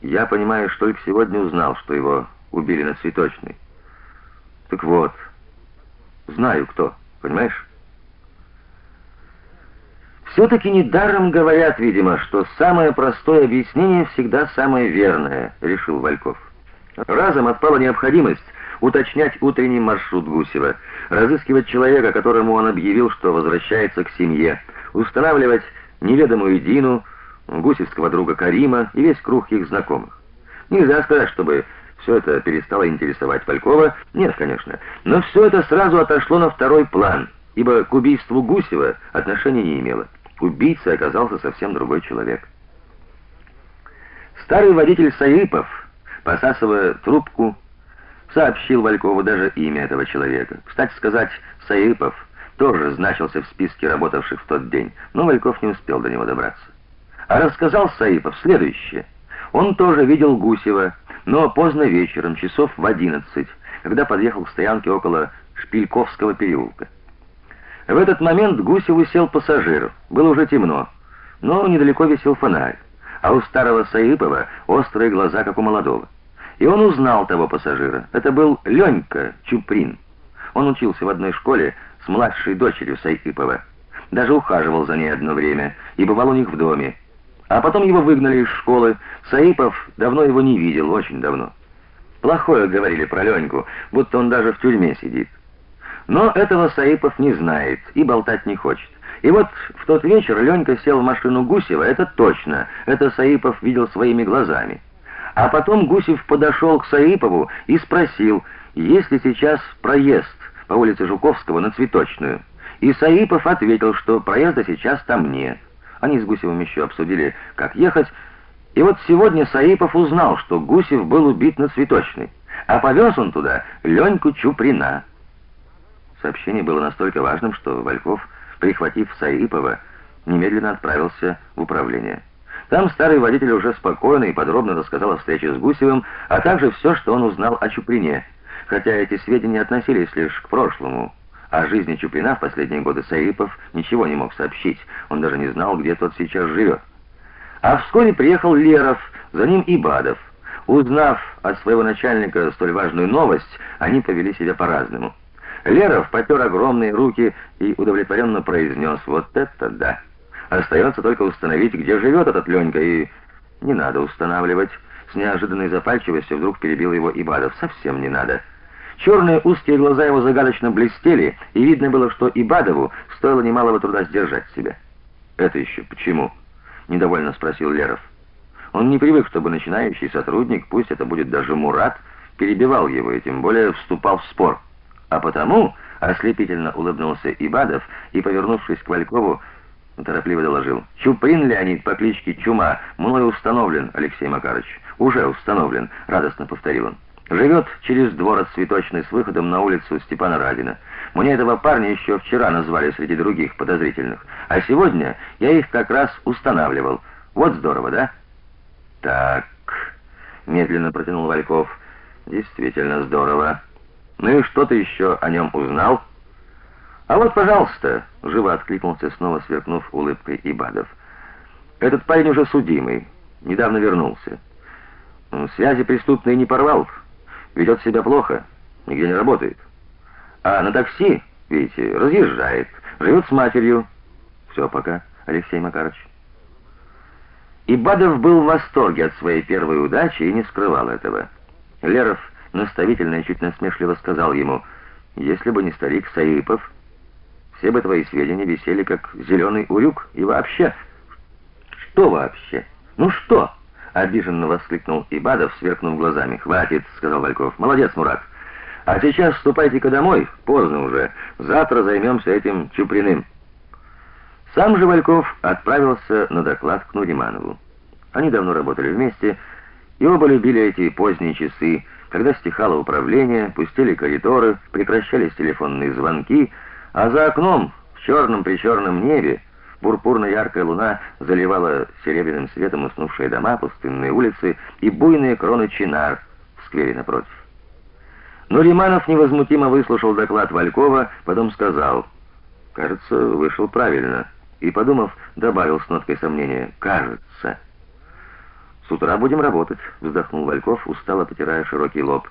Я, понимаю, что только сегодня узнал, что его убили на Цветочной. Так вот, знаю кто, понимаешь? Все-таки недаром говорят, видимо, что самое простое объяснение всегда самое верное, решил Вальков. Разом отпала необходимость уточнять утренний маршрут Гусева, разыскивать человека, которому он объявил, что возвращается к семье, устанавливать неведомую Дину, гусевского друга Карима и весь круг их знакомых. Нельзя сказать, чтобы все это перестало интересовать Фалькова. Нет, конечно, но все это сразу отошло на второй план, ибо к убийству Гусева отношения не имело. Убийцей оказался совсем другой человек. Старый водитель Саипов, посасывая трубку, сообщил Валькову даже имя этого человека. Кстати сказать, Саипов тоже значился в списке работавших в тот день, но Вальков не успел до него добраться. А рассказал Саипов следующее. Он тоже видел Гусева, но поздно вечером, часов в одиннадцать, когда подъехал к стоянке около Шпильковского переулка. В этот момент Гусеву сел пассажир. Было уже темно, но недалеко висел фонарь, а у старого Саипова острые глаза, как у молодого. И он узнал того пассажира. Это был Ленька Чуприн. Он учился в одной школе с младшей дочерью Саипова. Даже ухаживал за ней одно время и бывал у них в доме. А потом его выгнали из школы. Саипов давно его не видел, очень давно. Плохое говорили про Леньку, будто он даже в тюрьме сидит. Но этого Саипов не знает и болтать не хочет. И вот в тот вечер Ленька сел в машину Гусева, это точно. Это Саипов видел своими глазами. А потом Гусев подошел к Саипову и спросил, есть ли сейчас проезд по улице Жуковского на Цветочную. И Саипов ответил, что проезда сейчас там нет. Они с Гусевым еще обсудили, как ехать. И вот сегодня Саипов узнал, что Гусев был убит на Цветочной, а повез он туда Леньку Чуприна. Сообщение было настолько важным, что Вальков, прихватив Саипова, немедленно отправился в управление. Там старый водитель уже спокойно и подробно рассказал о встрече с Гусевым, а также все, что он узнал о Чуприне, хотя эти сведения относились лишь к прошлому. О жизни Чуприна в последние годы Саипов ничего не мог сообщить. Он даже не знал, где тот сейчас живет. А вскоре приехал Леров, за ним и Бадов. Узнав от своего начальника столь важную новость, они повели себя по-разному. Леров потер огромные руки и удовлетворенно произнес: "Вот это да. Остается только установить, где живет этот Ленька и не надо устанавливать". С неожиданной запальчивостью вдруг перебил его Ибадов: "Совсем не надо". Черные узкие глаза его загадочно блестели, и видно было, что Ибадову стоило немалого труда сдержать себя. "Это еще почему?" недовольно спросил Леров. Он не привык, чтобы начинающий сотрудник, пусть это будет даже Мурат, перебивал его и тем более вступал в спор. А потому ослепительно улыбнулся Ибадов и, повернувшись к Валькову, торопливо доложил: "Чуприн Леонид по кличке Чума мной установлен, Алексей Макарович. Уже установлен", радостно повторил он. Живет через двор от Цветочной с выходом на улицу Степана Радина. Мне этого парня еще вчера назвали среди других подозрительных, а сегодня я их как раз устанавливал. Вот здорово, да? Так, медленно протянул Вальков. Действительно здорово. Ну и что ты еще о нем узнал? А вот, пожалуйста, живо откликнулся снова сверкнув улыбкой Ибадов. Этот парень уже судимый, недавно вернулся. Связи преступные не порвал ведет себя плохо, нигде не работает. А на такси, видите, разъезжает, живет с матерью. Все пока, Алексей Макарович. И Бадов был в восторге от своей первой удачи и не скрывал этого. Леров наставительно и чуть насмешливо сказал ему: "Если бы не старик Саипов, все бы твои сведения висели как зеленый урюк и вообще что вообще? Ну что?" Обиженно воскликнул Ибадов, сверкнув глазами. "Хватит", сказал Вальков. "Молодец, Мурат. А сейчас ступайте-ка домой, поздно уже. Завтра займемся этим Чуприным". Сам же Вальков отправился на доклад к Нуриманову. Они давно работали вместе, и оба любили эти поздние часы, когда стихало управление, пустели коридоры, прекращались телефонные звонки, а за окном в черном-причерном небе Пурпурно-яркая луна заливала серебряным светом уснувшие дома, пустынные улицы и буйные кроны чинар в сквере напротив. Но Риманов невозмутимо выслушал доклад Валькова, потом сказал: "Кажется, вышел правильно", и подумав, добавил с ноткой сомнения: "Кажется". «С утра будем работать», — вздохнул Вальков, устало потирая широкий лоб.